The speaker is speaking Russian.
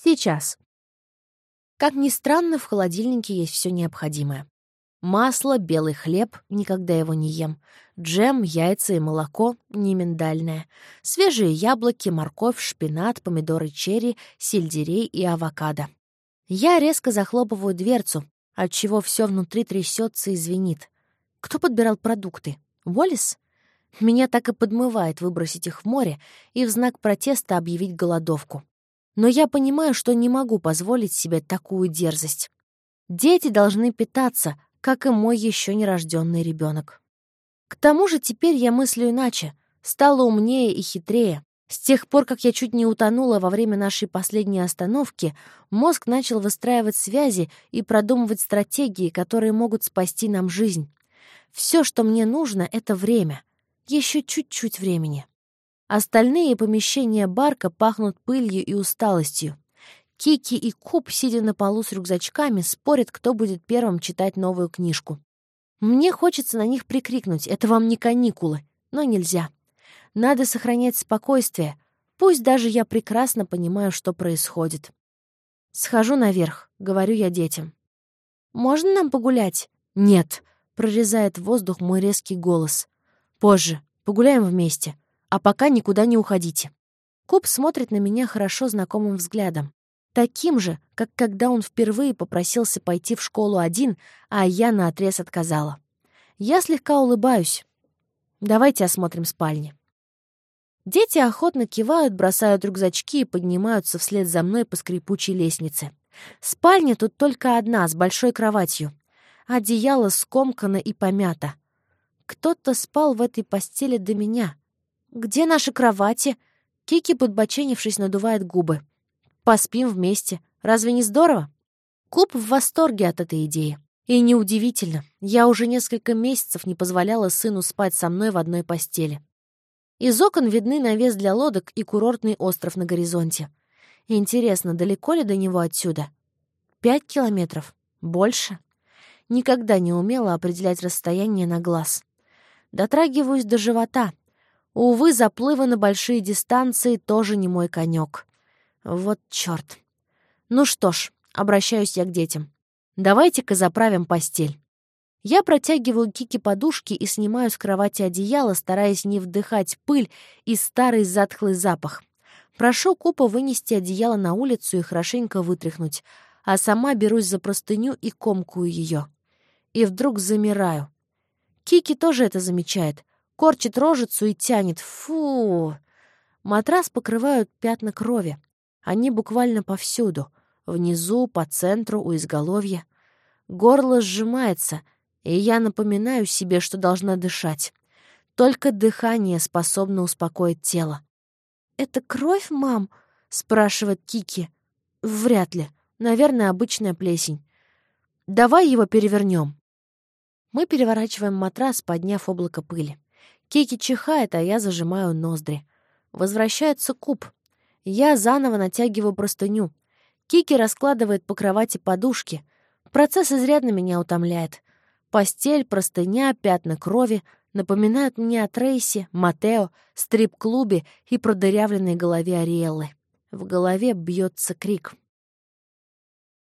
Сейчас. Как ни странно, в холодильнике есть все необходимое. Масло, белый хлеб, никогда его не ем. Джем, яйца и молоко, не миндальное. Свежие яблоки, морковь, шпинат, помидоры черри, сельдерей и авокадо. Я резко захлопываю дверцу, отчего все внутри трясется и звенит. Кто подбирал продукты? Уоллес? Меня так и подмывает выбросить их в море и в знак протеста объявить голодовку. Но я понимаю, что не могу позволить себе такую дерзость. Дети должны питаться, как и мой еще нерожденный ребенок. К тому же теперь я мыслю иначе, стала умнее и хитрее. С тех пор, как я чуть не утонула во время нашей последней остановки, мозг начал выстраивать связи и продумывать стратегии, которые могут спасти нам жизнь. Все, что мне нужно, — это время. Еще чуть-чуть времени. Остальные помещения барка пахнут пылью и усталостью. Кики и Куб, сидя на полу с рюкзачками, спорят, кто будет первым читать новую книжку. Мне хочется на них прикрикнуть «это вам не каникулы», но нельзя. Надо сохранять спокойствие, пусть даже я прекрасно понимаю, что происходит. «Схожу наверх», — говорю я детям. «Можно нам погулять?» «Нет», — прорезает воздух мой резкий голос. «Позже. Погуляем вместе. А пока никуда не уходите». Куб смотрит на меня хорошо знакомым взглядом. Таким же, как когда он впервые попросился пойти в школу один, а я наотрез отказала. Я слегка улыбаюсь. Давайте осмотрим спальни. Дети охотно кивают, бросают рюкзачки и поднимаются вслед за мной по скрипучей лестнице. Спальня тут только одна, с большой кроватью. Одеяло скомкано и помято. Кто-то спал в этой постели до меня. «Где наши кровати?» Кики, подбоченившись, надувает губы. Поспим вместе. Разве не здорово? Куб в восторге от этой идеи. И неудивительно, я уже несколько месяцев не позволяла сыну спать со мной в одной постели. Из окон видны навес для лодок и курортный остров на горизонте. Интересно, далеко ли до него отсюда? Пять километров? Больше? Никогда не умела определять расстояние на глаз. Дотрагиваюсь до живота. Увы, заплывы на большие дистанции тоже не мой конек. Вот чёрт. Ну что ж, обращаюсь я к детям. Давайте-ка заправим постель. Я протягиваю Кики подушки и снимаю с кровати одеяло, стараясь не вдыхать пыль и старый затхлый запах. Прошу Купа вынести одеяло на улицу и хорошенько вытряхнуть, а сама берусь за простыню и комкую ее. И вдруг замираю. Кики тоже это замечает. Корчит рожицу и тянет. Фу! Матрас покрывают пятна крови. Они буквально повсюду. Внизу, по центру, у изголовья. Горло сжимается, и я напоминаю себе, что должна дышать. Только дыхание способно успокоить тело. «Это кровь, мам?» — спрашивает Кики. «Вряд ли. Наверное, обычная плесень. Давай его перевернем. Мы переворачиваем матрас, подняв облако пыли. Кики чихает, а я зажимаю ноздри. Возвращается куб. Я заново натягиваю простыню. Кики раскладывает по кровати подушки. Процесс изрядно меня утомляет. Постель, простыня, пятна крови напоминают мне о Трейсе, Матео, стрип-клубе и продырявленной голове Ариэллы. В голове бьется крик —